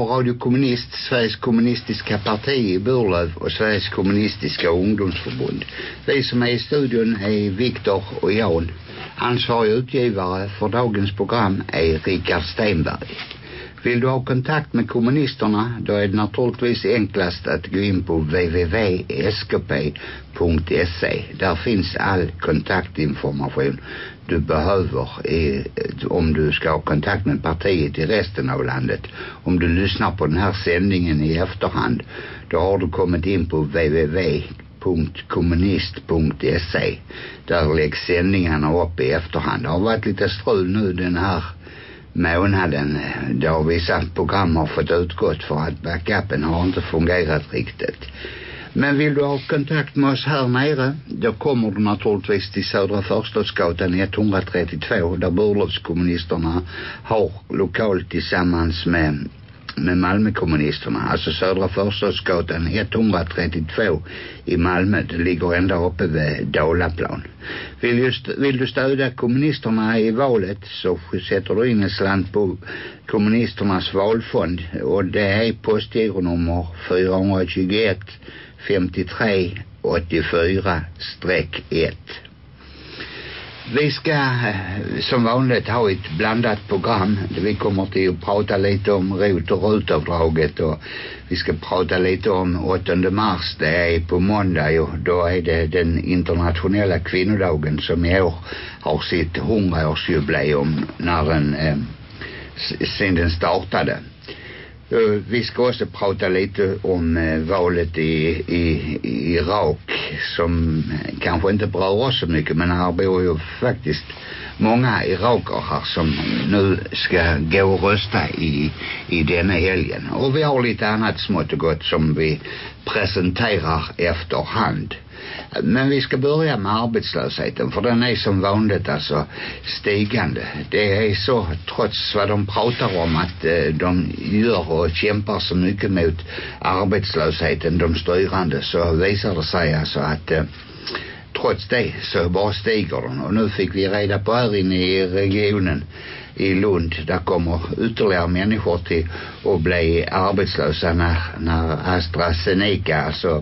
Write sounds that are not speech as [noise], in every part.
på Radio Kommunist, Sveriges kommunistiska parti i Burlöv och Sveriges kommunistiska ungdomsförbund. Vi som är i studion är Viktor och Jan. Ansvarig utgivare för dagens program är Richard Stenberg. Vill du ha kontakt med kommunisterna då är det naturligtvis enklast att gå in på www.skp.se. Där finns all kontaktinformation du behöver i, om du ska ha kontakt med partiet i resten av landet. Om du lyssnar på den här sändningen i efterhand då har du kommit in på www.kommunist.se där läggs sändningarna upp i efterhand. Det har varit lite strul nu den här månaden då vissa program har fått utgått för att backupen har inte fungerat riktigt. Men vill du ha kontakt med oss här nere då kommer du naturligtvis till Södra Förstadsgatan 132 där Burlövskommunisterna har lokal tillsammans med med Malmökommunisterna. Alltså Södra Förstadsgatan 132 i Malmö. Det ligger ända uppe vid Dalaplan. Vill, just, vill du stödja kommunisterna i valet så sätter du in en slant på kommunisternas valfond. Och det är postgironummer 421 53 84 1. Vi ska eh, som vanligt ha ett blandat program. Vi kommer till att prata lite om rot och rutavdraget och vi ska prata lite om 8 mars. Det är på måndag och då är det den internationella kvinnodagen som i år har sitt 100-årsjubileum när den eh, sen den startade. Eh, vi ska också prata lite om eh, valet i, i, i Irak som eh, kanske inte berör oss så mycket men här bor ju faktiskt många iraker här som nu ska gå och rösta i, i denna helgen. Och vi har lite annat smått och gott som vi presenterar efterhand. Men vi ska börja med arbetslösheten för den är som vanligt alltså stigande. Det är så trots vad de pratar om att eh, de gör och kämpar så mycket mot arbetslösheten de styrande så visar det sig alltså att eh, trots det så bara stiger den och nu fick vi reda på här inne i regionen i Lund. Där kommer ytterligare människor till att bli arbetslösa när, när AstraZeneca alltså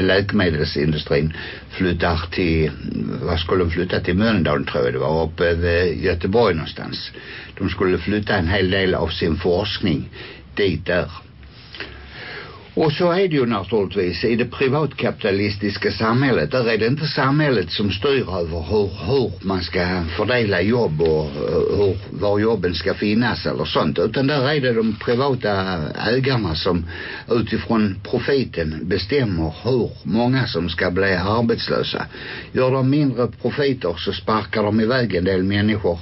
läkemedelsindustrin flyttar till vad skulle de flytta till? Mölndal tror jag det var uppe vid Göteborg någonstans. De skulle flytta en hel del av sin forskning dit där och så är det ju naturligtvis i det privatkapitalistiska samhället. Där är det inte samhället som styr över hur, hur man ska fördela jobb och eh, hur, var jobben ska finnas eller sånt. Utan där är det de privata ägarna som utifrån profiten bestämmer hur många som ska bli arbetslösa. Gör de mindre profiter så sparkar de iväg en del människor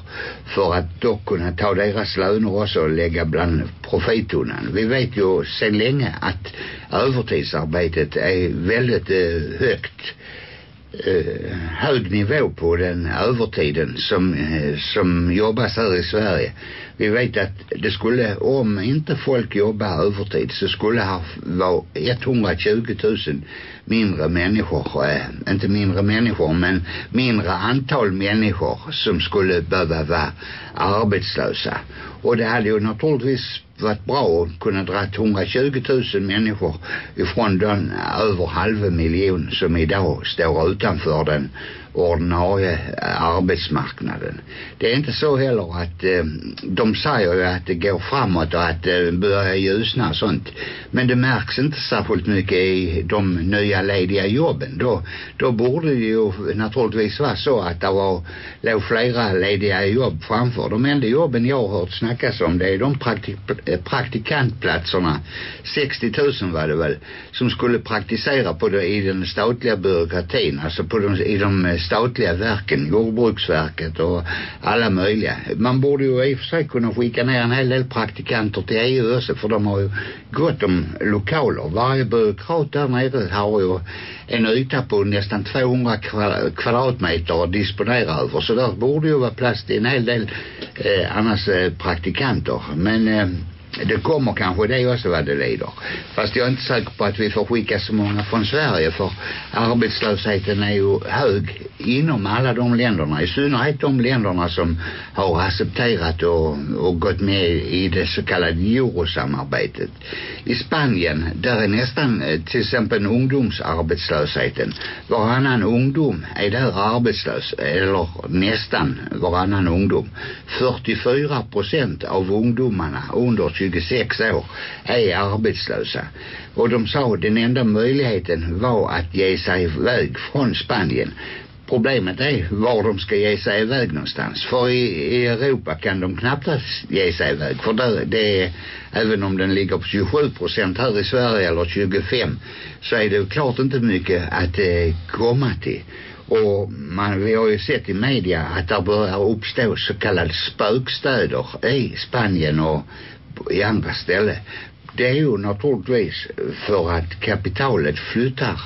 för att då kunna ta deras löner också och lägga bland profittunnan. Vi vet ju sedan länge att övertidsarbetet är väldigt eh, högt eh, hög nivå på den övertiden som, eh, som jobbas här i Sverige. Vi vet att det skulle, om inte folk jobbar övertid så skulle här vara 120 000 mindre människor, eh, inte mindre människor men mindre antal människor som skulle behöva vara arbetslösa. Och det hade ju naturligtvis varit bra att kunna dra 120 000 människor ifrån den över halva miljon som idag står utanför den ordinarie eh, arbetsmarknaden. Det är inte så heller att eh, de säger ju att det går framåt och att det börjar ljusna och sånt. Men det märks inte särskilt mycket i de nya lediga jobben. Då, då borde det ju naturligtvis vara så att det var låg flera lediga jobb framför. De enda jobben jag har hört snackas om det är de praktik praktikantplatserna 60 000 var det väl som skulle praktisera på det, i den statliga byråkratin alltså på de, i de eh, statliga verken, Jordbruksverket och alla möjliga. Man borde ju i och för sig kunna skicka ner en hel del praktikanter till EU också för de har ju gott om lokaler. Varje byråkrat där nere har ju en yta på nästan 200 kvadratmeter att disponera över. Så där borde ju vara plats till en hel del eh, annars eh, praktikanter. Men eh, det kommer kanske det också vad det lider. Fast jag är inte säker på att vi får skicka så många från Sverige för arbetslösheten är ju hög inom alla de länderna. I synnerhet de länderna som har accepterat och, och gått med i det så kallade eurosamarbetet. I Spanien, där är nästan eh, till exempel ungdomsarbetslösheten. Varannan ungdom är där arbetslös, eller nästan varannan ungdom. 44 procent av ungdomarna under 26 år är arbetslösa. Och de sa att den enda möjligheten var att ge sig iväg från Spanien. Problemet är var de ska ge sig iväg någonstans. För i, i Europa kan de knappast ge sig iväg. För det, det är, även om den ligger på 27 procent här i Sverige eller 25 så är det klart inte mycket att eh, komma till. Och man, vi har ju sett i media att det börjar uppstå så kallade spökstäder i Spanien och i andra ställen. Det är ju naturligtvis för att kapitalet flyttar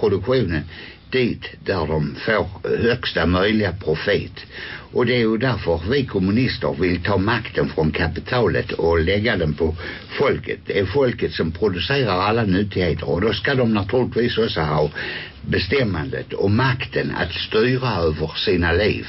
produktionen dit där de får högsta möjliga profit. Och det är ju därför vi kommunister vill ta makten från kapitalet och lägga den på folket. Det är folket som producerar alla nyttigheter och då ska de naturligtvis också ha bestämmandet och makten att styra över sina liv.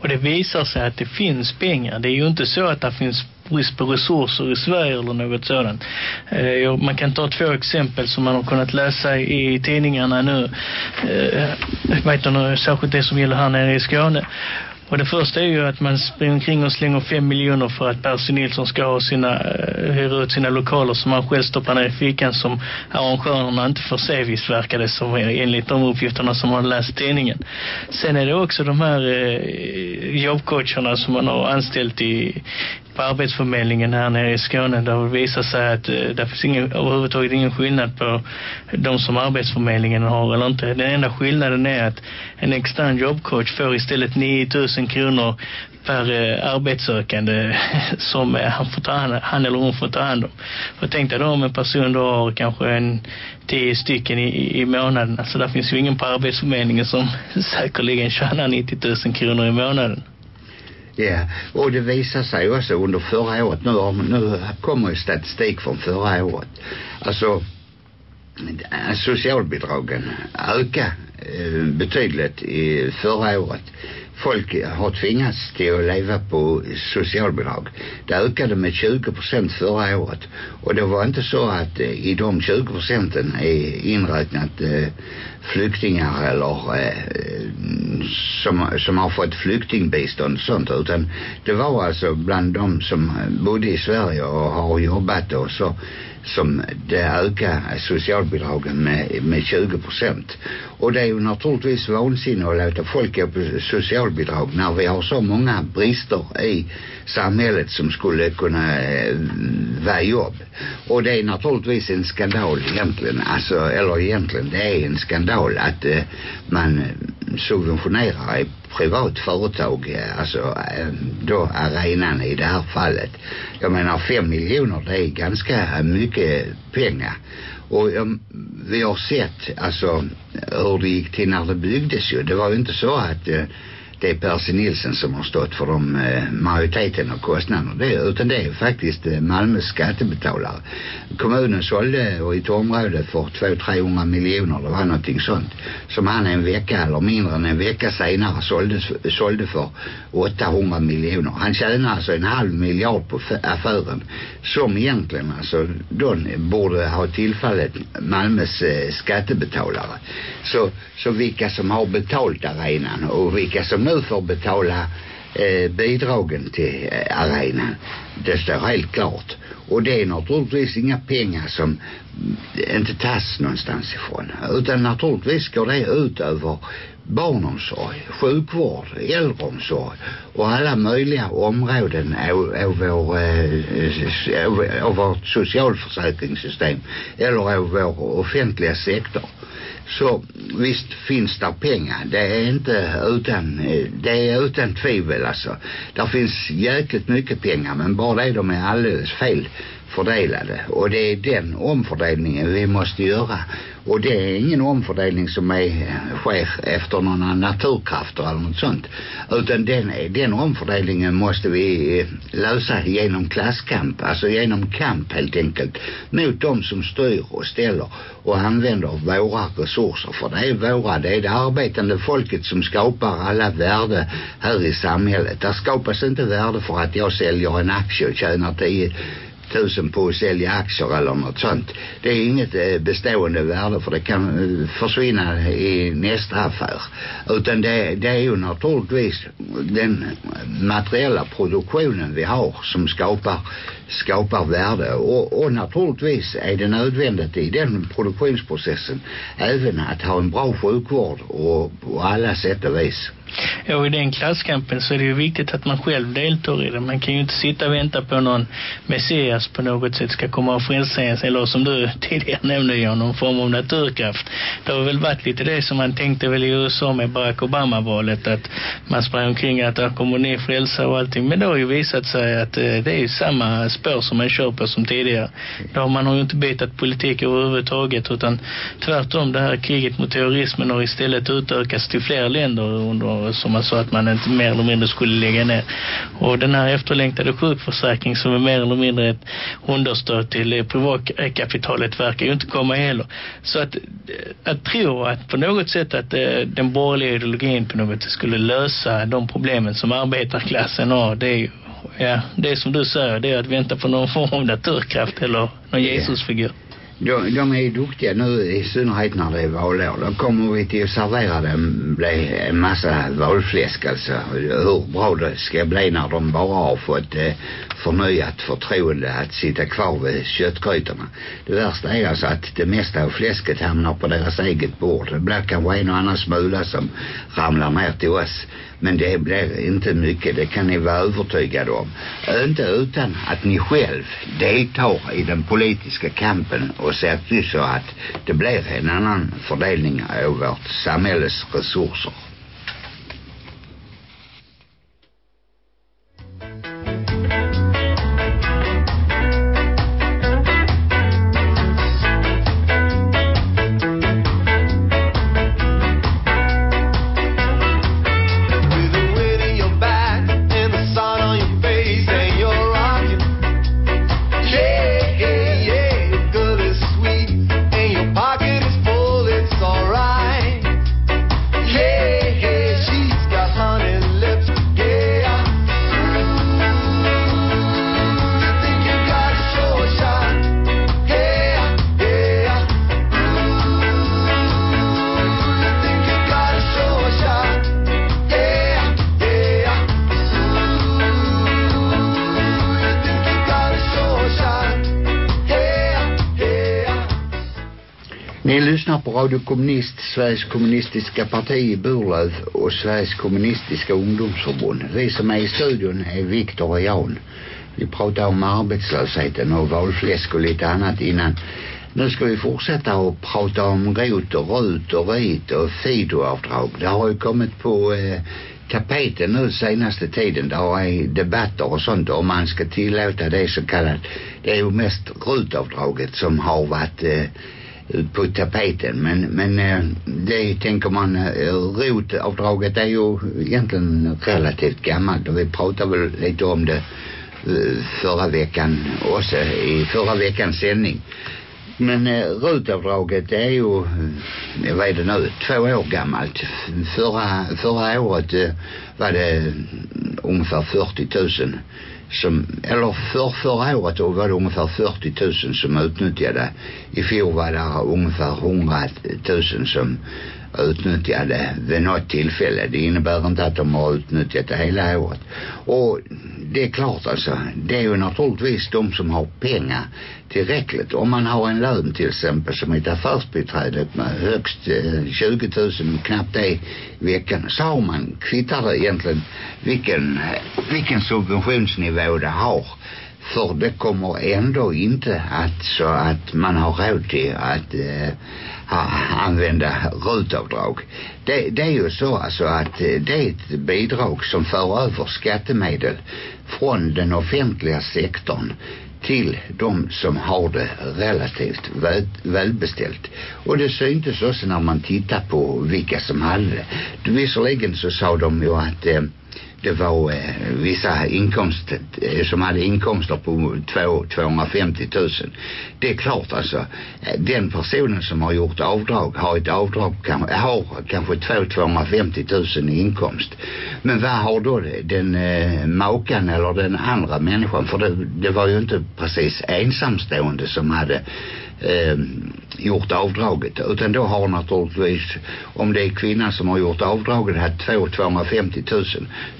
Och det visar sig att det finns pengar. Det är ju inte så att det finns brist på resurser i Sverige eller något sådant. Eh, man kan ta två exempel som man har kunnat läsa i tidningarna nu. Eh, jag vet inte, särskilt det som gäller här nere i Skåne. Och det första är ju att man springer omkring och slänger fem miljoner för att Percy Nilsson ska ha sina, eh, hyra ut sina lokaler som han själv stoppar ner i fickan som arrangörerna inte får se visst verkar det som enligt de uppgifterna som man läst i tidningen. Sen är det också de här eh, jobbcoacherna som man har anställt i på arbetsförmedlingen här nere i Skåne där det visar sig att eh, det finns ingen, överhuvudtaget ingen skillnad på de som arbetsförmedlingen har eller inte. Den enda skillnaden är att en extern jobbcoach får istället 9000 kronor per eh, arbetssökande [laughs] som eh, han, får ta hand, han eller hon får ta hand om. För tänk dig då om en person då har kanske en tio stycken i, i månaden. Alltså där finns ju ingen på arbetsförmedlingen som [laughs] säkerligen tjänar 90 000 kronor i månaden. Ja, och det visar sig också under förra året. Nu, nu kommer ju statistik från förra året. Alltså socialbidragen ökade eh, betydligt i förra året. Folk har tvingats till att leva på socialbidrag. Det ökade med 20 procent förra året. Och det var inte så att eh, øh, i de 20 procenten är inräknat eh, øh, flyktingar eller eh, som, som har fått flyktingbistånd och sånt utan det var alltså bland de som bodde i Sverige och har jobbat och så som det ökar socialbidragen med, med 20 procent. Och det är ju naturligtvis vansinne att låta folk gå på socialbidrag när vi har så många brister i samhället som skulle kunna eh, vara jobb. Och det är naturligtvis en skandal egentligen, alltså, eller egentligen det är en skandal att eh, man subventionerar privat företag, eh, alltså eh, då arenan i det här fallet. Jag menar fem miljoner det är ganska mycket pengar. Och um, vi har sett alltså hur det gick till när det byggdes ju. Det var ju inte så att uh, det är Percy Nilsson som har stått för de eh, majoriteten av kostnaderna. Det, utan det är faktiskt eh, Malmös skattebetalare. Kommunen sålde och i ett område för 200-300 miljoner, det var någonting sånt. Som han en vecka eller mindre än en vecka senare sålde, sålde för 800 miljoner. Han tjänar alltså en halv miljard på affären. Som egentligen alltså då borde ha tillfallet Malmös eh, skattebetalare. Så, så vilka som har betalt arenan och vilka som nu får betala eh, bidragen till eh, arenan. Det står helt klart. Och det är naturligtvis inga pengar som mm, inte tas någonstans ifrån. Utan naturligtvis går det ut över barnomsorg, sjukvård, äldreomsorg och alla möjliga områden av, av, vår, av, av vårt socialförsäkringssystem eller av vår offentliga sektor så visst finns det pengar. Det är inte utan, eh, det är utan tvivel alltså. Där finns jäkligt mycket pengar men bara det de är alldeles fel fördelade. Och det är den omfördelningen vi måste göra. Och det är ingen omfördelning som är, eh, sker efter några naturkrafter eller något sånt. Utan den, den omfördelningen måste vi eh, lösa genom klasskamp. Alltså genom kamp helt enkelt. Mot de som styr och ställer och använder våra resurser. För det är våra, det är det arbetande folket som skapar alla värde här i samhället. Där skapas inte värde för att jag säljer en aktie och tjänar 10 tusen på att sälja aktier eller något sånt. Det är inget eh, bestående värde för det kan eh, försvinna i nästa affär. Utan det, det är ju naturligtvis den eh, materiella produktionen vi har som skapar skapar värde och, och naturligtvis är det nödvändigt i den produktionsprocessen även att ha en bra sjukvård och på alla sätt och vis. Ja, i den klasskampen så är det ju viktigt att man själv deltar i det. Man kan ju inte sitta och vänta på någon Messias på något sätt ska komma och frälsa ens. Eller som du [laughs] tidigare nämnde, Jan, någon form av naturkraft. Det har väl varit lite det som man tänkte väl i USA med Barack Obama-valet. Att man sprang omkring att där kommer ni frälsa och allting. Men det har ju visat sig att eh, det är ju samma spår som man kör på som tidigare. Då man har ju inte bytt politik överhuvudtaget utan tvärtom det här kriget mot terrorismen har istället utökats till fler länder under, som man sa att man inte mer eller mindre skulle lägga ner. Och den här efterlängtade sjukförsäkring som är mer eller mindre ett understöd till privatkapitalet verkar ju inte komma heller. Så att, att tro att på något sätt att eh, den borgerliga ideologin på något sätt skulle lösa de problemen som arbetarklassen har, det är ju ja, det som du säger, det är att vänta på någon form av naturkraft eller någon Jesusfigur. De, de är duktiga nu i synnerhet när det är valår. Då kommer vi till att servera dem en massa valfläsk alltså. Hur bra det ska bli när de bara har fått eh, förnyat förtroende att sitta kvar vid köttgrytorna. Det värsta är alltså att det mesta av fläsket hamnar på deras eget bord. Det blir kanske en och annan smula som ramlar ner till oss. Men det blir inte mycket, det kan ni vara övertygade om. Inte utan att ni själv deltar i den politiska kampen och ser till så att det blir en annan fördelning av vårt samhälles resurser. Radio Kommunist, Sveriges kommunistiska parti i Burlöv och Sveriges kommunistiska ungdomsförbund. Vi som är i studion är Viktor och Jan. Vi pratar om arbetslösheten och valfläsk och lite annat innan. Nu ska vi fortsätta att prata om rot och rut och rit och fidoavdrag. Det har ju kommit på eh, tapeten nu senaste tiden. Det har debatter och sånt om man ska tillåta det så kallat. Det är ju mest rutavdraget som har varit eh, på tapeten men, men eh, det tänker man eh, rotavdraget är ju egentligen relativt gammalt och vi pratade väl lite om det eh, förra veckan också i förra veckans sändning. Men eh, rutavdraget är ju vad är det nu två år gammalt. Förra, förra året eh, var det mm, ungefär 40 000 som, eller för förra året då var det ungefär 40 000 som utnyttjade. I fjol var det ungefär 100 000 som utnyttjade vid något tillfälle. Det innebär inte att de har utnyttjat det hela året. Och det är klart alltså, det är ju naturligtvis de som har pengar tillräckligt. Om man har en lön till exempel som ett affärsbiträde med högst eh, 20 000, knappt det i veckan, så har man, kvittar det egentligen vilken, vilken subventionsnivå det har för det kommer ändå inte att så att man har råd till att eh, använda rutavdrag. Det, det är ju så alltså att eh, det är ett bidrag som för över skattemedel från den offentliga sektorn till de som har det relativt väl, välbeställt. Och det syntes också när man tittar på vilka som hade det. Visserligen så sa de ju att eh, det var eh, vissa inkomster eh, som hade inkomster på 2, 250 000. Det är klart alltså, eh, den personen som har gjort avdrag har ett avdrag, kan, har kanske 2, 250 000 i inkomst. Men vad har då den eh, makan eller den andra människan, för det, det var ju inte precis ensamstående som hade eh, gjort avdraget. Utan då har naturligtvis om det är kvinnan som har gjort avdraget här 2 250 000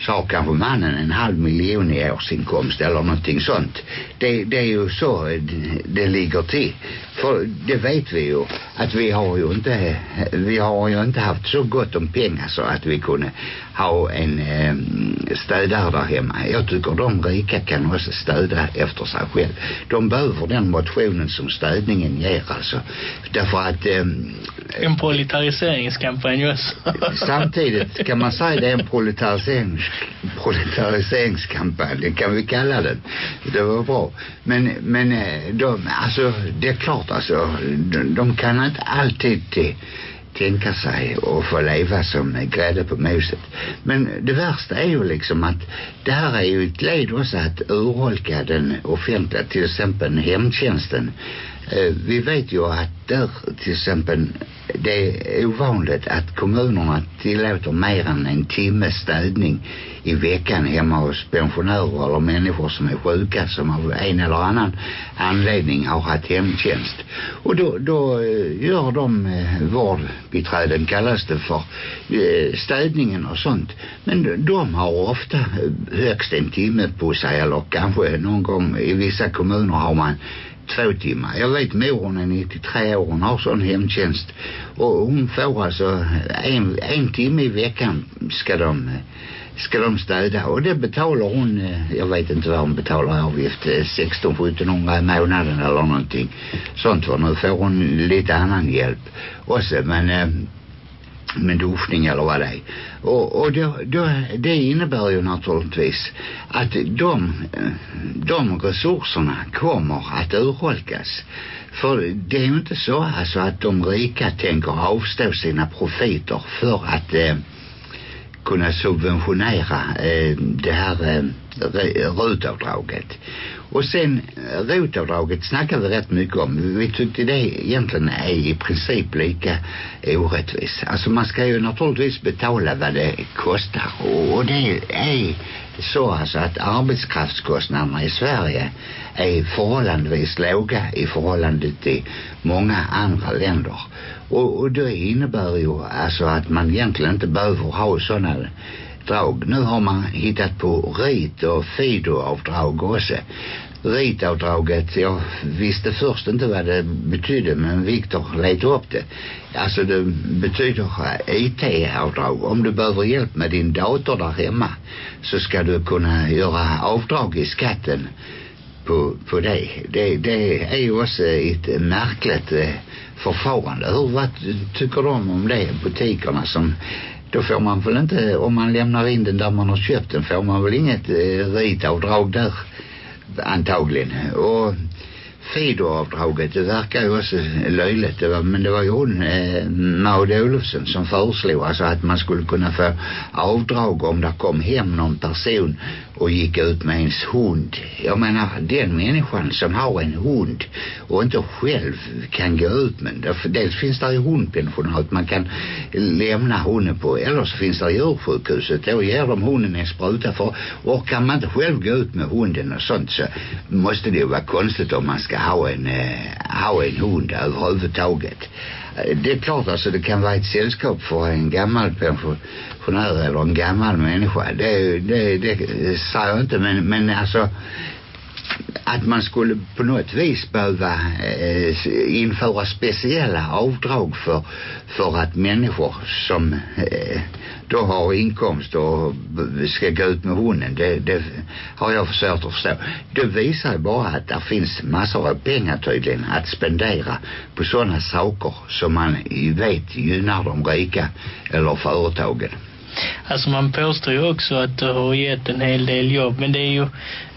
så har kanske mannen en halv miljon i årsinkomst eller någonting sånt. Det, det är ju så det, det ligger till. För det vet vi ju att vi har ju inte vi har ju inte haft så gott om pengar så att vi kunde ha en eh, städare där hemma. Jag tycker de rika kan också städa efter sig själv. De behöver den motionen som städningen ger alltså därför att eh, en proletariseringskampanj också [laughs] samtidigt kan man säga det är en proletarisering, proletariseringskampanj kan vi kalla den det var bra men, men eh, de, alltså det är klart alltså de, de kan inte alltid tänka sig och få leva som grädde på moset. Men det värsta är ju liksom att det här är ju ett led också att urholka den offentliga, till exempel hemtjänsten. Eh, vi vet ju att där till exempel det är ovanligt att kommunerna tillåter mer än en timme städning i veckan hemma hos pensionärer eller människor som är sjuka som av en eller annan anledning har haft hemtjänst. Och då, då eh, gör de eh, vårdbiträden kallas det för eh, städningen och sånt. Men de har ofta eh, högst en timme på sig eller kanske någon gång i vissa kommuner har man två timmar. Jag vet moren är 93 år, hon har sån hemtjänst och hon får alltså en, en timme i veckan ska de ska de städa och det betalar hon øh, jag vet inte vad hon betalar avgift 16 øh, 1700 i månaden eller någonting sånt för nu får hon lite annan hjälp också men øh, med duschning eller vad det är. Och, och då, då, det innebär ju naturligtvis att de, de resurserna kommer att urholkas. För det är ju inte så alltså att de rika tänker avstå sina profiter för att eh, kunna subventionera eh, det här eh, rutavdraget. Och sen eh, rotavdraget snackade vi rätt mycket om. Vi tyckte det egentligen är i princip lika orättvist. Alltså man ska ju naturligtvis betala vad det kostar. Och, och det är så alltså att arbetskraftskostnaderna i Sverige är förhållandevis låga i förhållande till många andra länder. Och, och det innebär ju alltså att man egentligen inte behöver ha sådana drag. Nu har man hittat på rit och fidoavdrag också. Ritavdraget, jag visste först inte vad det betydde men Viktor letade upp det. Alltså det betyder IT-avdrag. Om du behöver hjälp med din dator där hemma så ska du kunna göra avdrag i skatten på, på det. det. Det är ju också ett märkligt eh, förfarande. Hur, vad tycker de om det? Butikerna som då får man väl inte, om man lämnar in den där man har köpt den, får man väl inget eh, ritavdrag där antagligen. Och Fido-avdraget, det verkar ju också löjligt. Det var, men det var ju hon, eh, Maud Olofsson, som föreslog alltså att man skulle kunna få avdrag om det kom hem någon person och gick ut med ens hund. Jag menar, den människan som har en hund och inte själv kan gå ut med den. Dels finns det ju hundpensionat man kan lämna hunden på. Eller så finns det djursjukhuset. Då ger de hunden en spruta för. Och kan man inte själv gå ut med hunden och sånt så måste det ju vara konstigt om man ska ha en, eh, ha en hund överhuvudtaget. Eh, det är klart alltså det kan vara ett sällskap för en gammal pensionär eller en gammal människa. Det, det, det säger jag inte men, men alltså att man skulle på något vis behöva eh, införa speciella avdrag för, för att människor som eh, då har inkomst och ska gå ut med hunden det, det har jag försökt att förstå. Det visar bara att det finns massor av pengar tydligen att spendera på sådana saker som man vet gynnar de rika eller företagen. Alltså man påstår ju också att det har gett en hel del jobb. Men det är ju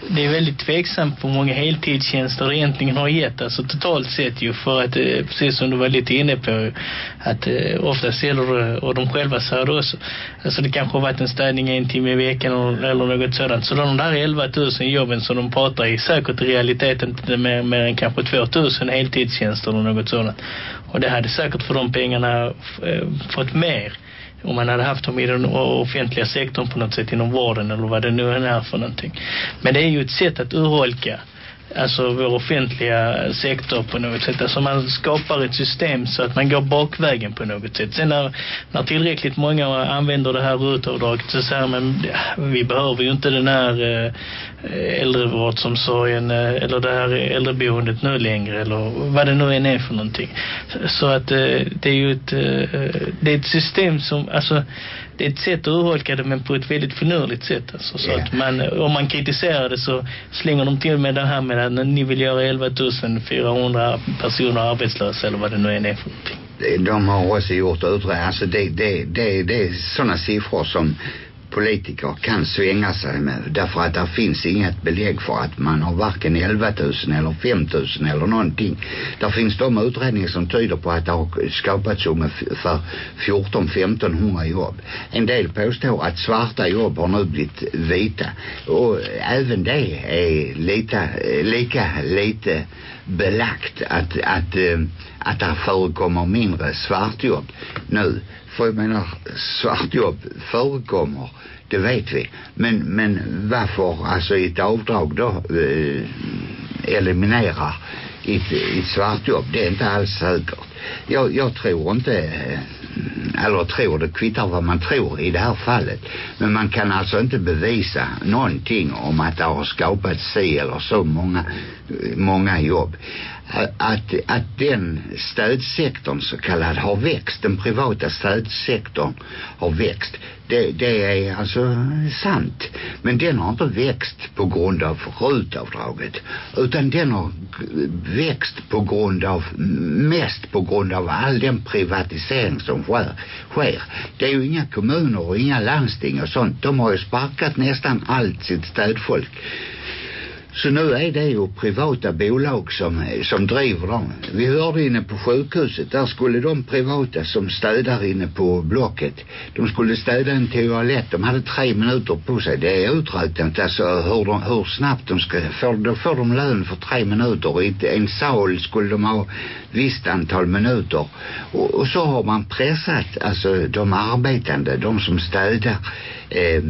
det är väldigt tveksamt på många heltidstjänster det egentligen har gett. Alltså totalt sett ju för att, eh, precis som du var lite inne på, att eh, ofta gäller det, och de själva säger det också, alltså det kanske har varit en städning en timme i veckan eller, eller något sådant. Så de där 11 000 jobben som de pratar i säkert i realiteten inte mer, mer än kanske 2 000 heltidstjänster eller något sådant. Och det hade säkert för de pengarna eh, fått mer om man hade haft dem i den offentliga sektorn på något sätt inom vården eller vad det nu är för någonting. Men det är ju ett sätt att urholka alltså vår offentliga sektor på något sätt. Alltså man skapar ett system så att man går bakvägen på något sätt. Sen när, när tillräckligt många använder det här rutavdraget så säger man vi behöver ju inte den här eh, äldrevårdsomsorgen eh, eller det här äldreboendet nu längre eller vad det nu än är för någonting. Så att eh, det är ju ett, eh, eh det är ett system som, alltså det är ett sätt att urholka det men på ett väldigt förnurligt sätt. Alltså, så yeah. att man, om man kritiserar det så slänger de till med det här med att ni vill göra 11 400 personer arbetslösa eller vad det nu än är för någonting. De har också gjort utredningar. Alltså det, det, det, det är sådana siffror som politiker kan svänga sig med därför att det finns inget belägg för att man har varken 11 000 eller 5 000 eller någonting. Där finns de utredningar som tyder på att det har skapats ungefär 14-1500 jobb. En del påstår att svarta jobb har nu blivit vita och även det är lite, lika lite belagt att, att, øh, att det förekommer mindre svartjobb nu för jag menar, svartjobb förekommer, det vet vi. Men, men varför alltså ett avdrag då eh, øh, eliminerar ett, ett svartjobb, det är inte alls säkert. Jag, jag tror inte, eller tror det kvittar vad man tror i det här fallet. Men man kan alltså inte bevisa någonting om att det har skapats si eller så många, många jobb att, att den stödsektorn så kallad har växt, den privata stödsektorn har växt. Det, det är alltså sant. Men den har inte växt på grund av rutavdraget. Utan den har växt på grund av, mest på grund av all den privatisering som sker. sker. Det är ju inga kommuner och inga landsting och sånt. De har ju sparkat nästan allt sitt stödfolk. Så nu är det ju privata bolag som, som driver dem. Vi hörde inne på sjukhuset, där skulle de privata som städar inne på blocket, de skulle städa en toalett. De hade tre minuter på sig. Det är uträknat alltså hur, de, hur snabbt de ska för Då får de lön för tre minuter. I en sal skulle de ha visst antal minuter. Och, och så har man pressat alltså de arbetande, de som städar eh,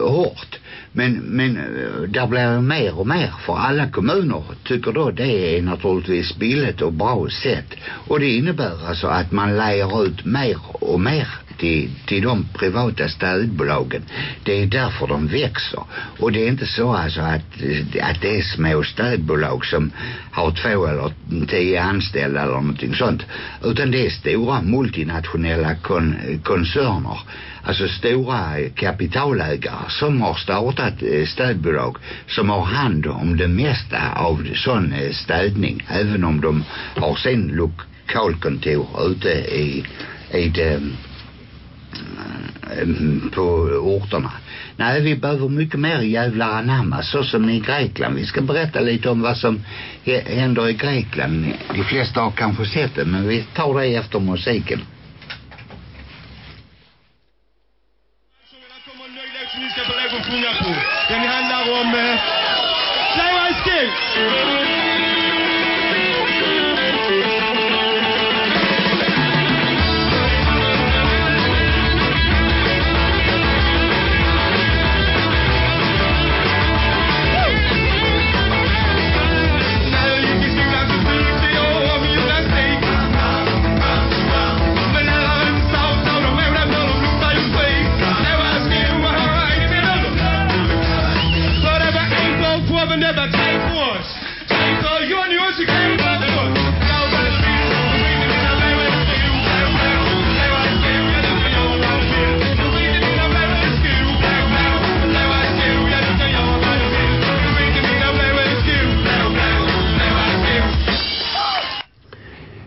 hårt. Men, men eh, där blir mer och mer för alla kommuner tycker då det är naturligtvis billigt och bra sätt. Och det innebär alltså att man lejer ut mer och mer till, till de privata städbolagen. Det är därför de växer. Och det är inte så alltså att, att det är små städbolag som har två eller tio anställda eller någonting sånt. Utan det är stora multinationella kon, koncerner alltså stora kapitalägare som har startat stödbolag städbolag som har hand om det mesta av sån eh, städning även om de har sin lokalkontor ute i, i det, Mm, på orterna. Nej, vi behöver mycket mer jävlar anamma, så som i Grekland. Vi ska berätta lite om vad som händer i Grekland. De flesta har kanske sett det, men vi tar det efter musiken. Den handlar om eh, Fly Skate.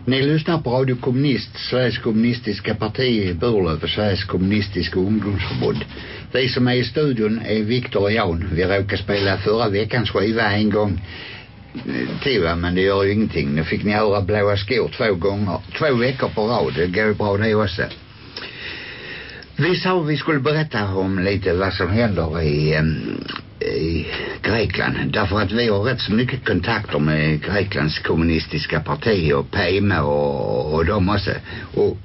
Ni lyssnar på Radio Kommunist, Sveriges kommunistiska parti i Burlöv och Sveriges kommunistiska ungdomsförbund. Vi som är i studion är Viktor och Jan. Vi råkade spela förra veckans skiva en gång till va, men det gör ju ingenting. Nu fick ni höra blåa skor två gånger, två veckor på rad. Det går ju bra det också. Vi sa vi skulle berätta om lite vad som händer i, ehm, i Grekland. Därför att vi har rätt så mycket kontakter med Greklands kommunistiska parti och Peme och, och de också. Och,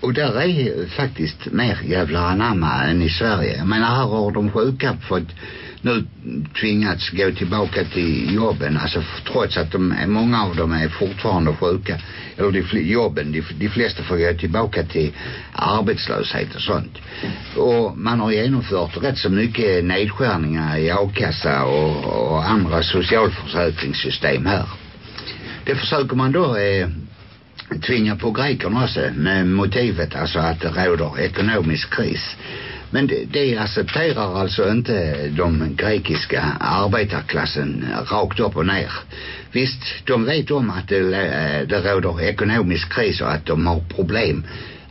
och där är faktiskt mer jävlar anamma än i Sverige. Jag menar här har de sjuka fått nu tvingats gå tillbaka till jobben. Alltså trots att de, många av dem är fortfarande sjuka. Eller de, fl- jobben, de, de flesta får gå tillbaka till arbetslöshet och sånt. Och man har genomfört rätt så mycket nedskärningar i a-kassa och, och andra socialförsäkringssystem här. Det försöker man då eh, tvinga på grekerna också med motivet alltså att det råder ekonomisk kris. Men det, det accepterar alltså inte de grekiska arbetarklassen rakt upp och ner. Visst, de vet om att det, eh, det råder ekonomisk kris och att de har problem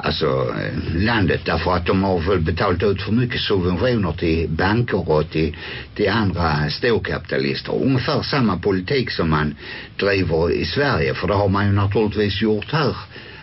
alltså eh, landet därför att de har väl betalt ut för mycket subventioner till banker och till, till andra storkapitalister. Ungefär samma politik som man driver i Sverige för det har man ju naturligtvis gjort här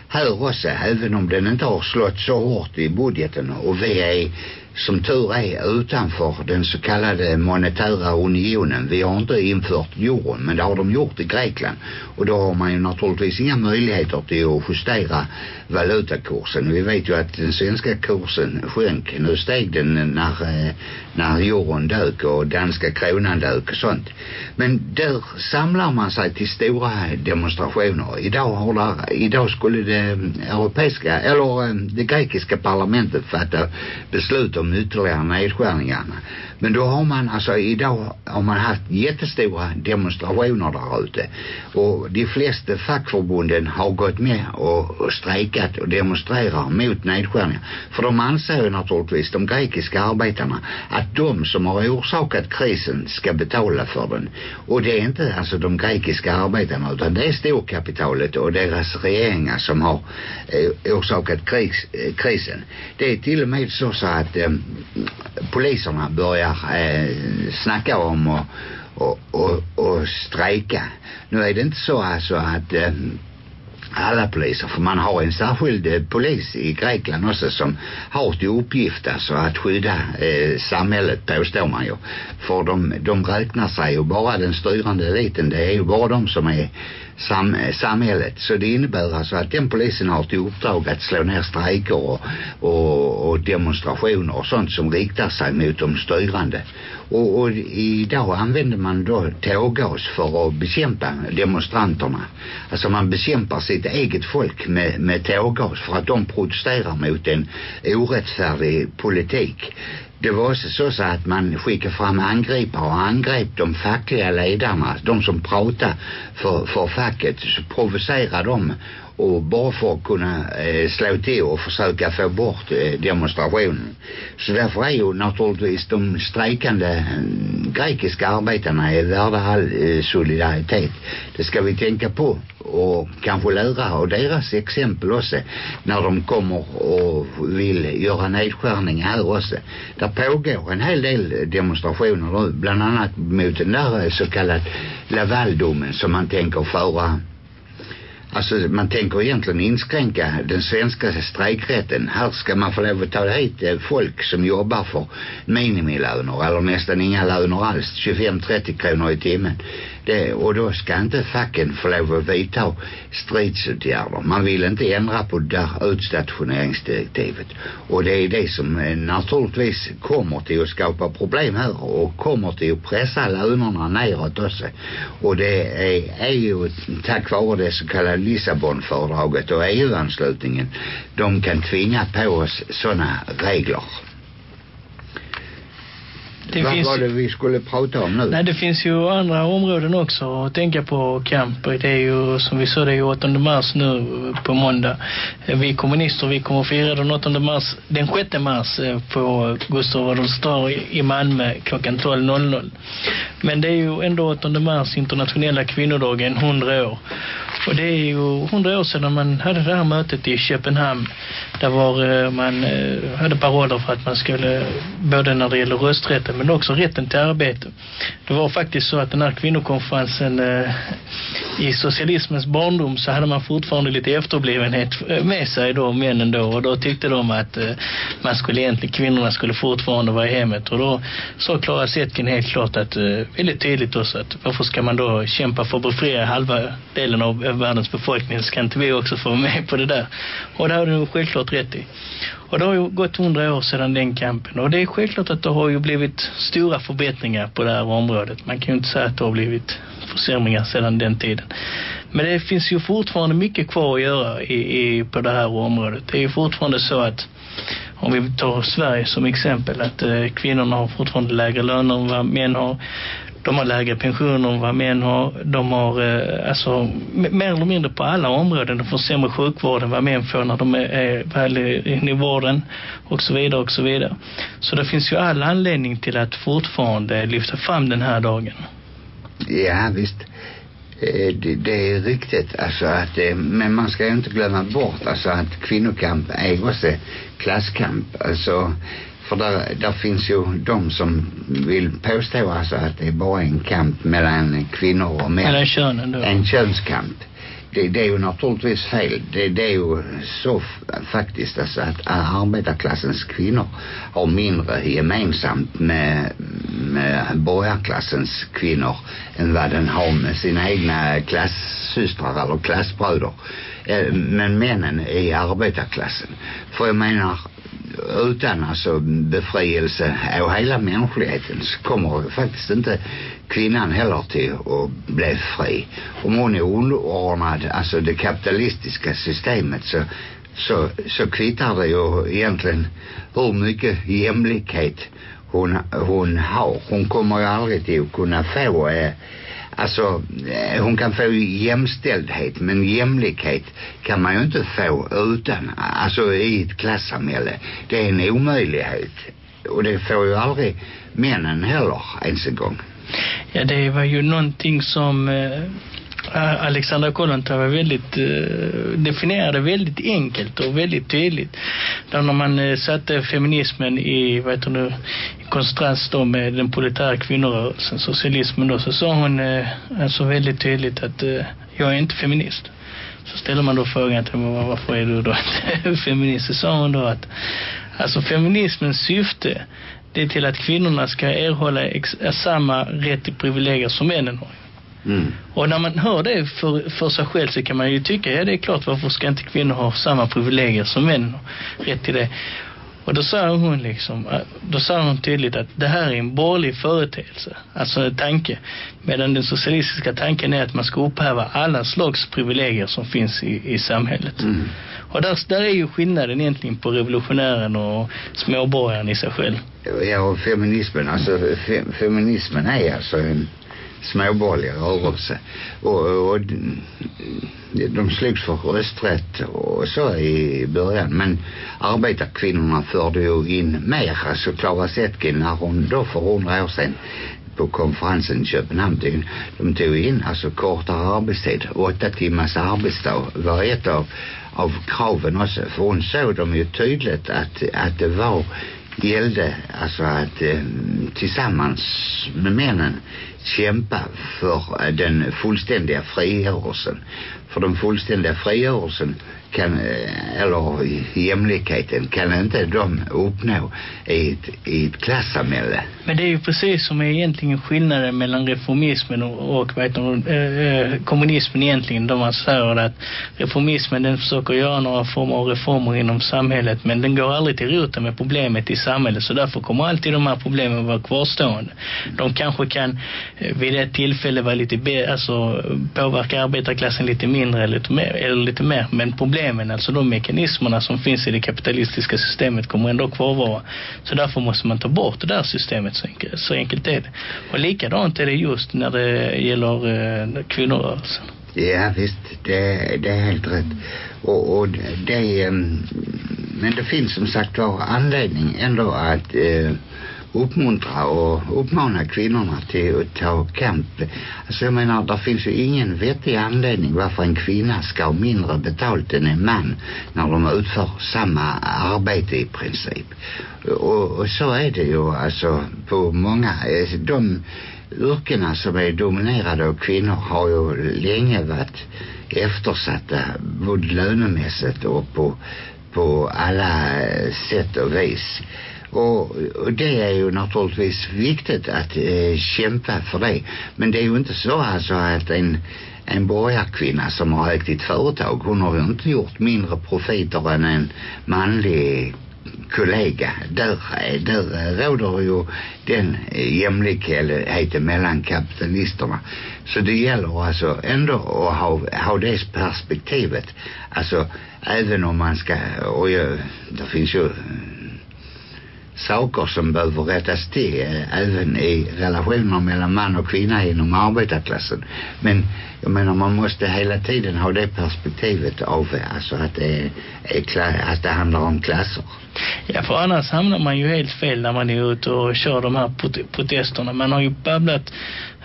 här också även om den inte har slått så hårt i budgeten och vi är som tur är utanför den så kallade monetära unionen. Vi har inte infört euron men det har de gjort i Grekland och då har man ju naturligtvis inga möjligheter till att justera valutakursen. Vi vet ju att den svenska kursen sjönk. Nu steg den när, eh, när euron dök och danska kronan dök och sånt. Men där samlar man sig till stora demonstrationer. Idag har där, idag skulle det mm, europeiska eller mm, det grekiska parlamentet fatta beslut om ytterligare nedskärningarna. Men då har man alltså idag har man haft jättestora demonstrationer där ute. Och de flesta fackförbunden har gått med och, och strejkat och demonstrerar mot nedskärningar. För de anser ju naturligtvis, de grekiska arbetarna, att de som har orsakat krisen ska betala för den. Och det är inte alltså de grekiska arbetarna utan det är storkapitalet och deras regeringar som har eh, orsakat kris, eh, krisen. Det är till och med så, så att eh, poliserna börjar eh, snacka om och, och, och, och strejka. Nu är det inte så alltså att eh, øh, alla poliser, för man har en särskild eh, polis i Grekland också som har till uppgift alltså att skydda eh, samhället påstår man ju. För de, de räknar sig ju bara den styrande eliten, det är ju bara de som är sam, eh, samhället. Så det innebär alltså att den polisen har till uppdrag att slå ner strejker och, och, och demonstrationer och sånt som riktar sig mot de styrande. Och, och idag använder man då tårgas för att bekämpa demonstranterna. Alltså man bekämpar sitt eget folk med, med tårgas för att de protesterar mot en orättfärdig politik. Det var också så, så att man skickade fram angripare och angrep de fackliga ledarna, de som pratade för, för facket, så provocerade de och bara för att kunna eh, slå till och försöka få bort eh, demonstrationen. Så därför är ju naturligtvis de strejkande eh, grekiska arbetarna är värda all eh, solidaritet. Det ska vi tänka på och kanske lära av deras exempel också när de kommer och vill göra nedskärningar här också. Där pågår en hel del demonstrationer nu, bland annat mot den där eh, så kallad Lavaldomen som man tänker föra Alltså man tänker egentligen inskränka den svenska strejkrätten. Här ska man få lov att ta hit eh, folk som jobbar för minimilöner eller nästan inga löner alls. 25-30 kronor i timmen. Det, och då ska inte facken få lov att vidta stridsåtgärder. Man vill inte ändra på det där utstationeringsdirektivet. Och det är det som eh, naturligtvis kommer till att skapa problem här och kommer till att pressa lönerna neråt också. Och det är, är ju tack vare det så kallade Lissabonfördraget och EU-anslutningen de kan tvinga på oss sådana regler. Det Vad finns, var det vi skulle prata om nu? nej, det finns ju andra områden också att tänka på kamp. Det är ju, som vi sa, det är ju 8 mars nu på måndag. Vi kommunister, vi kommer att fira den 8 mars, den 6 mars eh, på Gustav Adolfs dag i- i Malmö klockan 12.00. Men det är ju ändå 8 mars, internationella kvinnodagen, 100 år. Och det är ju hundra år sedan man hade det här mötet i Köpenhamn. Där var eh, man eh, hade paroller för att man skulle, både när det gäller rösträtten men också rätten till arbete. Det var faktiskt så att den här kvinnokonferensen eh, i socialismens barndom så hade man fortfarande lite efterblivenhet med sig då, männen då. Och då tyckte de att man skulle egentligen, kvinnorna skulle fortfarande vara i hemmet. Och då sa Clara Zetkin helt klart att, väldigt tydligt också att varför ska man då kämpa för att befria halva delen av världens befolkning så kan inte vi också få med på det där. Och det har du självklart rätt i. Och det har ju gått hundra år sedan den kampen. Och det är självklart att det har ju blivit stora förbättringar på det här området. Man kan ju inte säga att det har blivit försämringar sedan den tiden. Men det finns ju fortfarande mycket kvar att göra i, i, på det här området. Det är ju fortfarande så att om vi tar Sverige som exempel att eh, kvinnorna har fortfarande lägre löner än vad män har. De har lägre pensioner än vad män har. De har eh, alltså mer eller mindre på alla områden. De får sämre sjukvård än vad män får när de är, är väl inne i vården och så vidare och så vidare. Så det finns ju all anledning till att fortfarande lyfta fram den här dagen. Ja, visst. Eh, det, det är riktigt alltså att eh, men man ska ju inte glömma bort alltså att kvinnokamp är också klasskamp alltså för där, där finns ju de som vill påstå alltså att det är bara en kamp mellan kvinnor och män. Mellan könen då. en könskamp. Det, det är ju naturligtvis fel. Det, det är ju så faktiskt alltså att arbetarklassens kvinnor har mindre gemensamt med, med borgarklassens kvinnor än vad den har med sina egna klassystrar eller klassbröder. Eh, men männen är i arbetarklassen. För jag menar utan alltså befrielse av hela mänskligheten så kommer faktiskt inte kvinnan heller till att bli fri. Om hon är underordnad alltså det kapitalistiska systemet så, så, så kvittar det ju egentligen hur mycket jämlikhet hon, hon har. Hon kommer ju aldrig till att kunna få eh, Alltså, eh, hon kan få jämställdhet men jämlikhet kan man ju inte få utan, alltså i ett klassamhälle. Det är en omöjlighet. Och det får ju aldrig männen heller ens en gång. Ja, det var ju någonting som eh, Eh, Alexander Alexandra var väldigt eh, definierade väldigt enkelt och väldigt tydligt. Där när man eh, satte feminismen i, vad heter nu, i kontrast då med den proletära kvinnorörelsen, socialismen då, så sa hon alltså väldigt tydligt att jag är inte feminist. Så ställer man då frågan till mig, varför är du då inte [laughs] feminist? Så sa hon då att alltså feminismens syfte det är till att kvinnorna ska erhålla samma rätt till privilegier som männen har. Mm. Och när man hör det för, för sig själv så kan man ju tycka, ja det är klart varför ska inte kvinnor ha samma privilegier som män rätt till det. Och då sa hon liksom, äh, då sa hon tydligt att det här är en borgerlig företeelse, alltså en tanke. Medan den socialistiska tanken är att man ska upphäva alla slags privilegier som finns i, i samhället. Mm. Och där, där är ju skillnaden egentligen på revolutionären och småborgaren i sig själv. Ja, och feminismen, alltså fe, feminismen är alltså en småborgerlig rörelse. Och, och de, slogs för rösträtt och så i början. Men arbetarkvinnorna förde ju in mer. Alltså Clara Zetkin när hon då för hundra år sedan på konferensen i Köpenhamn de tog in alltså kortare arbetstid. Åtta timmars arbetsdag var ett av, av kraven också. För hon såg dem ju tydligt att, att det var gällde alltså att eh, tillsammans med männen kämpa för den fullständiga frigörelsen. För den fullständiga frigörelsen kan, eh, eller jämlikheten kan inte de uppnå i ett, i ett klassamhälle. Men det är ju precis som är egentligen skillnaden mellan reformismen och, och vad heter det, eh, eh, kommunismen egentligen. Då man säger att reformismen den försöker göra några former av reformer inom samhället men den går aldrig till roten med problemet i samhället så därför kommer alltid de här problemen vara kvarstående. De kanske kan eh, vid ett tillfälle vara lite be, alltså påverka arbetarklassen lite mindre eller lite mer, eller lite mer men problemet problemen, alltså de mekanismerna som finns i det kapitalistiska systemet kommer ändå kvarvara. Så därför måste man ta bort det där systemet så enkelt, så enkelt är det. Och likadant är det just när det gäller eh, kvinnorörelsen. Ja visst, det, det är helt rätt. Och, och det, det, mm, men det finns som sagt var anledning ändå att eh, uppmuntra och uppmana kvinnorna till att ta kamp. Alltså jag menar, det finns ju ingen vettig anledning varför en kvinna ska ha mindre betalt än en man när de utför samma arbete i princip. Och, och så är det ju alltså på många, eh, de yrkena som är dominerade av kvinnor har ju länge varit eftersatta både lönemässigt och på, på alla sätt och vis. Och, och det är ju naturligtvis viktigt att eh, kämpa för det. Men det är ju inte så alltså att en, en borgarkvinna som har ägt ett företag, hon har ju inte gjort mindre profiter än en manlig kollega. Där, eh, där råder ju den eh, jämlikheten mellan kapitalisterna. Så det gäller alltså ändå att ha, ha det perspektivet. Alltså även om man ska, och jag, det finns ju saker som behöver rättas till eh, även i relationer mellan man och kvinna inom arbetarklassen. Men jag menar man måste hela tiden ha det perspektivet av alltså att det, är, att det handlar om klasser. Ja, för annars hamnar man ju helt fel när man är ute och kör de här protesterna. Man har ju babblat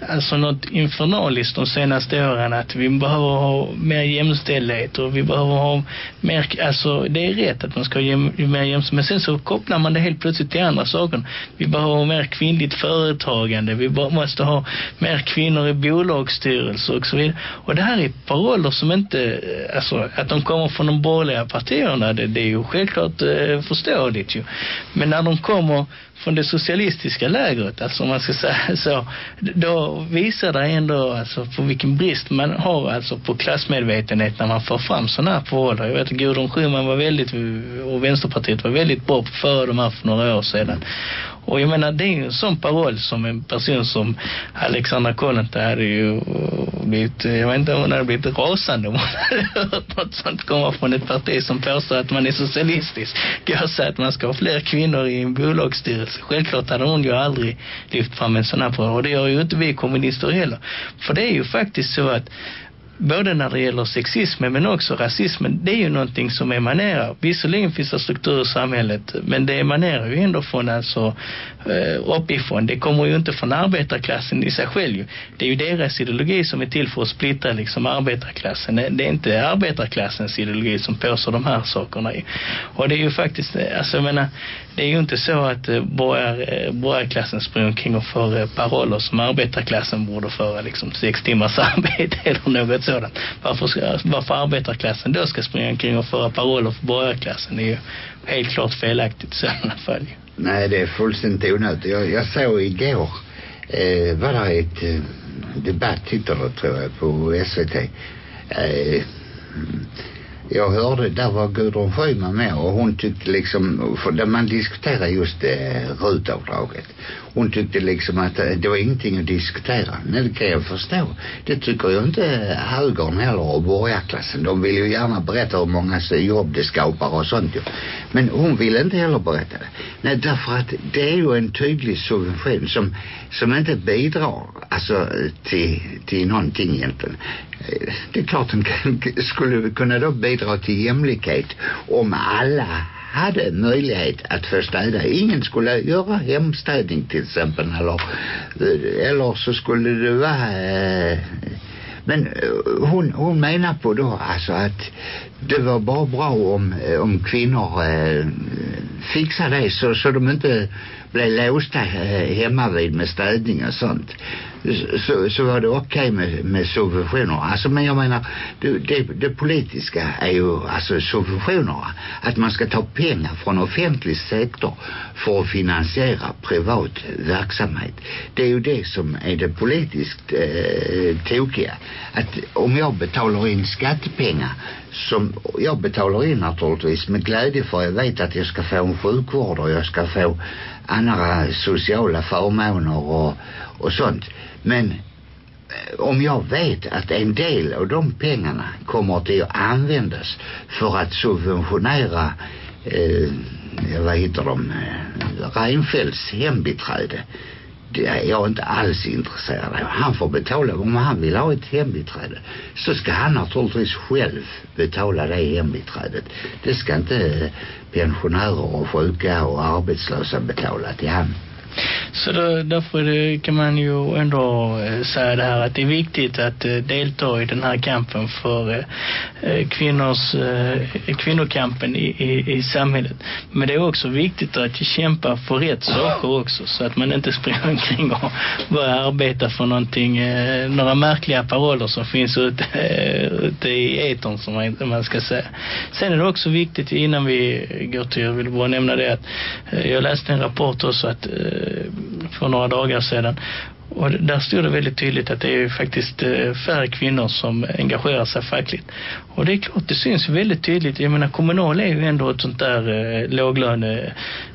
alltså något infernaliskt de senaste åren att vi behöver ha mer jämställdhet och vi behöver ha mer, alltså det är rätt att man ska ha jäm, mer jämställdhet men sen så kopplar man det helt plötsligt till andra saker. Vi behöver ha mer kvinnligt företagande, vi måste ha mer kvinnor i bolagsstyrelser och så vidare. Och det här är paroller som inte, eh, alltså att de kommer från de borgerliga partierna, det, det är ju självklart eh, förståeligt ju. Men när de kommer från det socialistiska lägret, alltså om man ska säga [laughs] så, då visar det ändå alltså på vilken brist man har alltså på klassmedvetenhet när man får fram sådana här förhållanden. Jag vet att Gudrun Schyman var väldigt, och Vänsterpartiet var väldigt bra på för de här för några år sedan. Och jag menar, det är ju en sån paroll som en person som Alexandra Kollonta hade ju eh, blivit, eh, jag vet inte om hon hade blivit rasande om hon hade [laughs] hört något sånt komma från ett parti som påstår att man är socialistisk. Jag säger att man ska ha fler kvinnor i en bolagsstyrelse. Självklart hade hon ju aldrig lyft fram en sån här paroll. Och det gör ju inte vi kommunister heller. För det är ju faktiskt så att både när det gäller sexismen men också rasismen, det är ju någonting som emanerar. Visserligen finns det strukturer i samhället, men det emanerar ju ändå från alltså eh, uppifrån. Det kommer ju inte från arbetarklassen i sig själv. Det är ju deras ideologi som är till för att splittra liksom arbetarklassen. Det är inte arbetarklassens ideologi som påstår de här sakerna. Och det är ju faktiskt, eh, alltså jag menar, det är ju inte så att eh, borgarklassen eh, springer omkring och för eh, paroller som arbetarklassen borde föra, liksom sex timmars [laughs] arbete eller något sådant. Varför, ska, varför arbetarklassen då ska springa omkring och föra paroller för borgarklassen är ju helt klart felaktigt i sådana fall. Nej, det är fullständigt onödigt. Jag, jag såg igår, eh, var det ett eh, debatt, tittade det tror jag, på SVT. Eh, jag hörde, där var Gudrun Schyman med och hon tyckte liksom, för där man diskuterar just eh, rutavdraget. Hon tyckte liksom att eh, det var ingenting att diskutera. Nej, det kan jag förstå. Det tycker ju inte högern heller och borgarklassen. De vill ju gärna berätta hur många jobb det skapar och sånt ju. Men hon vill inte heller berätta det. Nej, därför att det är ju en tydlig subvention som, som inte bidrar alltså till, till någonting egentligen. Eh, det är klart den skulle kunna då bidra till jämlikhet om alla hade möjlighet att få städa. Ingen skulle göra hemstädning till exempel eller, eller så skulle det vara eh, men eh, hon, hon menar på då alltså att det var bara bra om, eh, om kvinnor eh, fixa det så, så de inte blev låsta hemma vid med städning och sånt så, så var det okej okay med, med subventioner. Alltså men jag menar det, det, det politiska är ju alltså subventionerna. Att man ska ta pengar från offentlig sektor för att finansiera privat verksamhet. Det är ju det som är det politiskt eh, tokiga. Att om jag betalar in skattepengar som jag betalar in naturligtvis med glädje för jag vet att jag ska få en sjukvård och jag ska få andra sociala förmåner och, och sånt. Men eh, om jag vet att en del av de pengarna kommer till att användas för att subventionera eh, vad heter de eh, Reinfeldts hembiträde det är jag inte alls intresserad av. Han får betala om han vill ha ett hembiträde så ska han naturligtvis själv betala det hembiträdet. Det ska inte eh, pensionärer och sjuka och arbetslösa betala till han. Så då, därför kan man ju ändå eh, säga det här att det är viktigt att eh, delta i den här kampen för eh, kvinnors, kvinnokampen i, i, i samhället. Men det är också viktigt att kämpa för rätt saker också så att man inte springer omkring och börjar arbeta för någonting, några märkliga paroller som finns ute, ute i etern som man, man ska säga. Sen är det också viktigt innan vi går till, jag vill bara nämna det att jag läste en rapport också att för några dagar sedan och där stod det väldigt tydligt att det är faktiskt eh, färre kvinnor som engagerar sig fackligt. Och det är klart, det syns väldigt tydligt. Jag menar, kommunal är ju ändå ett sånt där eh, låglöne,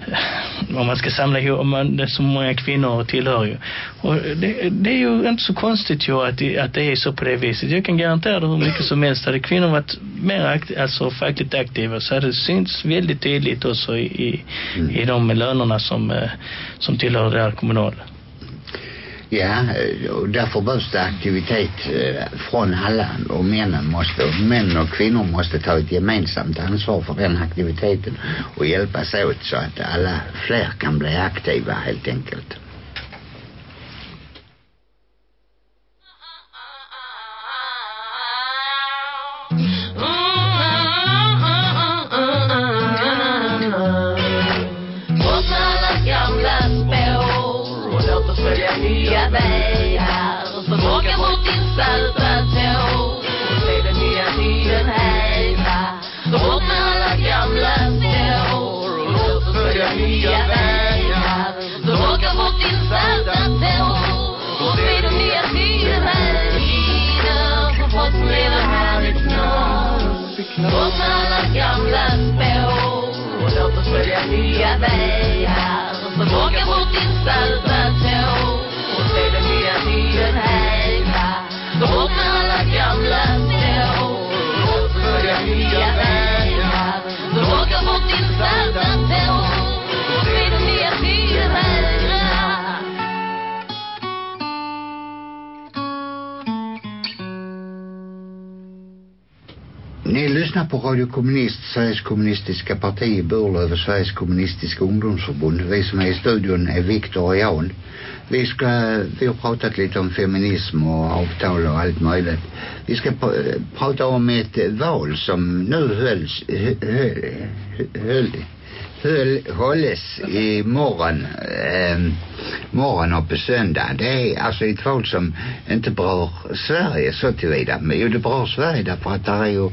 eh, om man ska samla ihop, om man, det är så många kvinnor tillhör ju. Och det, det är ju inte så konstigt ju att det, att det är så på det viset. Jag kan garantera det hur mycket som helst. Hade kvinnor varit mer akt, alltså fackligt aktiva så hade det synts väldigt tydligt också i, i, mm. i de lönerna som, eh, som tillhör det här kommunala. Ja, och därför behövs det aktivitet eh, från alla och männen måste, män och kvinnor måste ta ett gemensamt ansvar för den aktiviteten och hjälpas åt så att alla fler kan bli aktiva helt enkelt. Nya vägar. Som åker mot din stall lyssnar på Radio Kommunist, Sveriges kommunistiska parti i Burlöv och Sveriges kommunistiska ungdomsförbund. Vi som är i studion är Viktor och Jan. Vi ska, vi har pratat lite om feminism och avtal och allt möjligt. Vi ska pr prata om ett val som nu hölls, höll, höll, höll, höll, hålles i morgon, eh, morgon och på söndag. Det är alltså ett val som inte berör Sverige så tillvida. Men jo, det berör Sverige därför att det är ju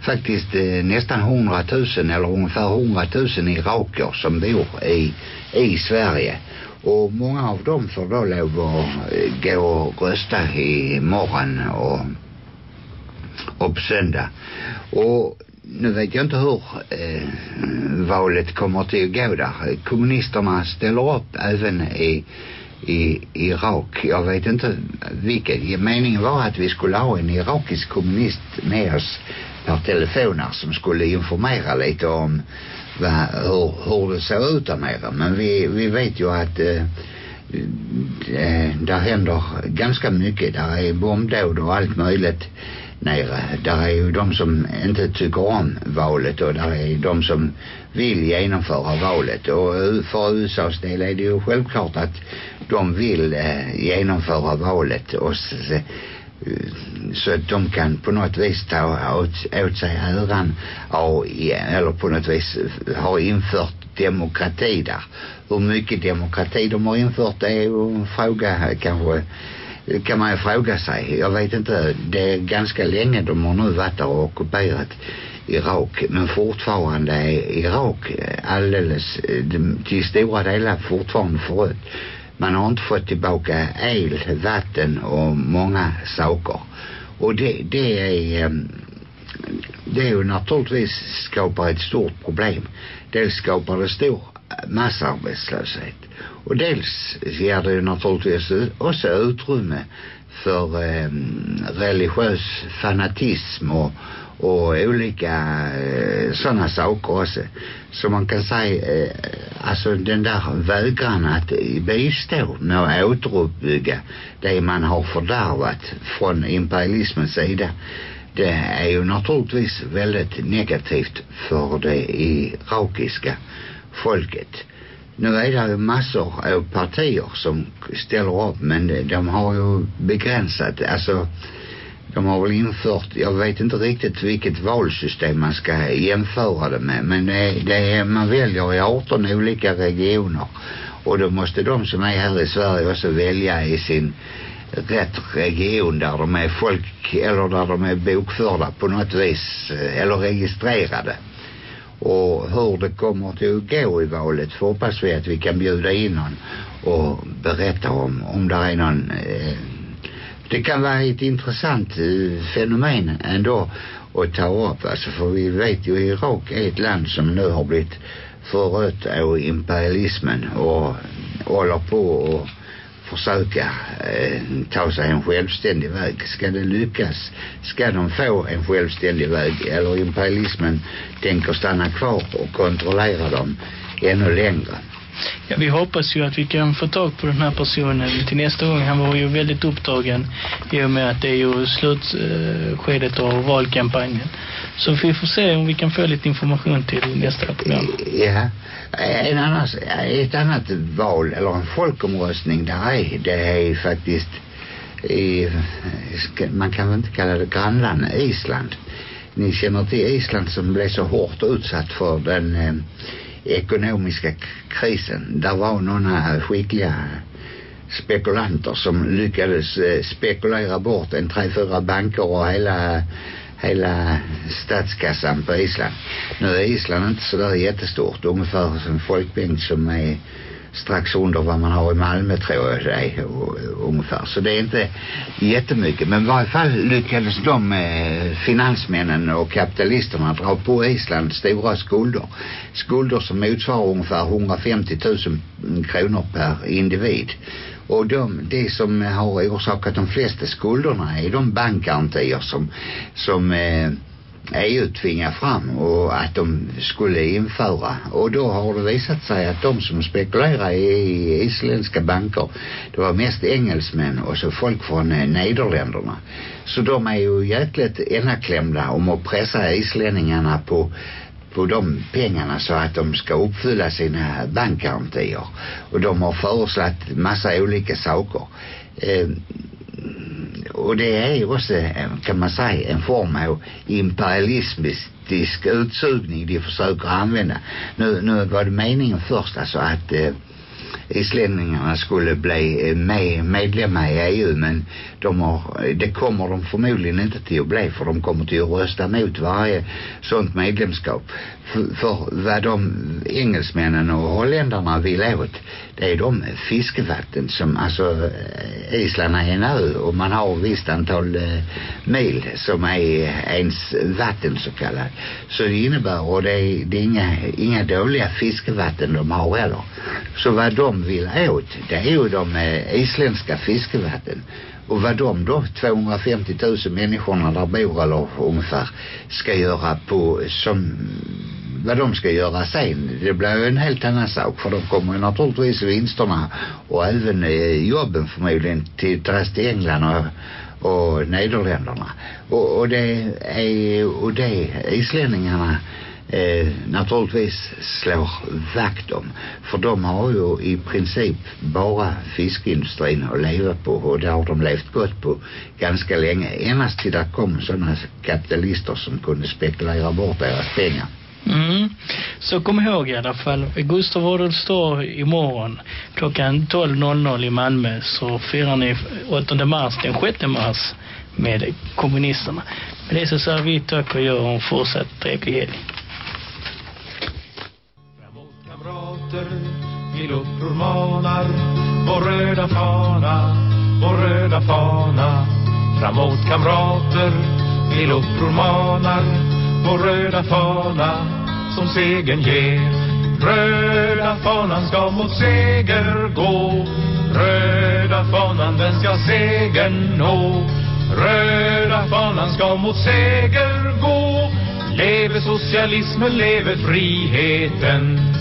faktiskt eh, nästan hundratusen eller ungefär hundratusen iraker som bor i, i Sverige. Och många av dem får då lov att eh, gå och rösta i morgon och, och på söndag. Och nu vet jag inte hur eh, valet kommer till att gå där. Kommunisterna ställer upp även i, i Irak. Jag vet inte vilket. Meningen var att vi skulle ha en irakisk kommunist med oss per telefon här som skulle informera lite om va, hur, hur det ser ut där nere. Men vi, vi vet ju att eh, eh, där händer ganska mycket. Där är bombdåd och allt möjligt nere. Där är ju de som inte tycker om valet och där är de som vill genomföra valet. Och eh, för USAs del är det ju självklart att de vill eh, genomföra valet och se, eh, så att de kan på något vis ta åt, åt sig äran av, eh, eller på något vis ha infört demokrati där. Hur mycket demokrati de har infört det är ju en fråga kanske kan man ju fråga sig. Jag vet inte, det är ganska länge de har nu varit där och ockuperat Irak. Men fortfarande är Irak alldeles till øh, stora delar fortfarande förött man har inte fått tillbaka el, vatten och många saker. Och det, det är øh, det är ju naturligtvis skapar ett stort problem. Dels skapar det stor massarbetslöshet. Och dels ger det ju naturligtvis också utrymme för eh, religiös fanatism och, och olika eh, sådana saker också. Så man kan säga, eh, alltså den där vägran att bistå med att återuppbygga det man har fördärvat från imperialismens sida. Det är ju naturligtvis väldigt negativt för det irakiska folket nu är det ju massor av partier som ställer upp men de har ju begränsat, alltså de har väl infört, jag vet inte riktigt vilket valsystem man ska jämföra det med men det, det är, man väljer i 18 olika regioner och då måste de som är här i Sverige också välja i sin rätt region där de är folk eller där de är bokförda på något vis eh, eller registrerade och hur det kommer till att gå i valet för hoppas vi att vi kan bjuda in någon och berätta om om det är någon eh, det kan vara ett intressant eh, fenomen ändå att ta upp. Alltså för vi vet ju Irak är ett land som nu har blivit förött av imperialismen och håller på och försöka eh, ta sig en självständig väg. Ska det lyckas? Ska de få en självständig väg? Eller imperialismen tänker stanna kvar och kontrollera dem ännu längre? Ja, vi hoppas ju att vi kan få tag på den här personen till nästa gång. Han var ju väldigt upptagen i och med att det är ju slutskedet av valkampanjen. Så vi får se om vi kan få lite information till nästa program. Ja, en annan, ett annat val eller en folkomröstning där är, det är faktiskt i, man kan väl inte kalla det grannland Island. Ni känner till Island som blev så hårt utsatt för den eh, ekonomiska krisen. Där var några skickliga spekulanter som lyckades eh, spekulera bort en tre, fyra banker och hela hela statskassan på Island. Nu är Island inte så där jättestort. Ungefär en folkmängd som är strax under vad man har i Malmö tror jag det är och, ungefär. Så det är inte jättemycket. Men i varje fall lyckades de eh, finansmännen och kapitalisterna dra på Island stora skulder. Skulder som motsvarar ungefär 150 000 kronor per individ. Och de, det som har orsakat de flesta skulderna är de bankgarantier som, som eh, EU tvingar fram och att de skulle införa. Och då har det visat sig att de som spekulerar i isländska banker det var mest engelsmän och så folk från eh, Nederländerna. Så de är ju jäkligt enaklämda om att pressa islänningarna på på de pengarna så att de ska uppfylla sina bankgarantier. Och de har föreslagit massa olika saker. Eh, och det är ju också kan man säga en form av imperialistisk utsugning de försöker använda. Nu, nu var det meningen först alltså att eh, Eh, islänningarna skulle bli eh, med, medlemmar i EU men de har, eh, det kommer de förmodligen inte till att bli för de kommer till att rösta mot varje sånt medlemskap för, för vad de engelsmännen och holländarna vill åt det är de fiskevatten som alltså eh, Island är en ö och man har visst antal eh, mil som är ens vatten så kallat. Så det innebär och det är, det är inga, inga dåliga fiskevatten de har heller. Så vad de vill åt det är ju de eh, isländska fiskevatten och vad de då 250 000 människorna där bor eller ungefär ska göra på som vad de ska göra sen det blir ju en helt annan sak. För de kommer naturligtvis vinsterna och även eh, jobben förmodligen till dras till England och och Nederländerna. Och, och det är och det islänningarna eh, naturligtvis slår vakt om. För de har ju i princip bara fiskindustrin att leva på och det har de levt gott på ganska länge. Endast till det kom sådana kapitalister som kunde spekulera bort deras pengar. Mm. Så kom ihåg i alla fall, Gustav Adolfs dag imorgon klockan 12.00 i Malmö så firar ni 8 mars, den 6 mars med kommunisterna. Med det så säger vi tack och gör en fortsatt trevlig helg. Soldater till uppror manar Vår röda fana, vår röda fana. Framåt kamrater vi uppror manar Vår röda fana som segern ger. Röda fanan ska mot seger gå. Röda fanan den ska segern nå. Röda fanan ska mot seger gå. Leve socialismen, leve friheten.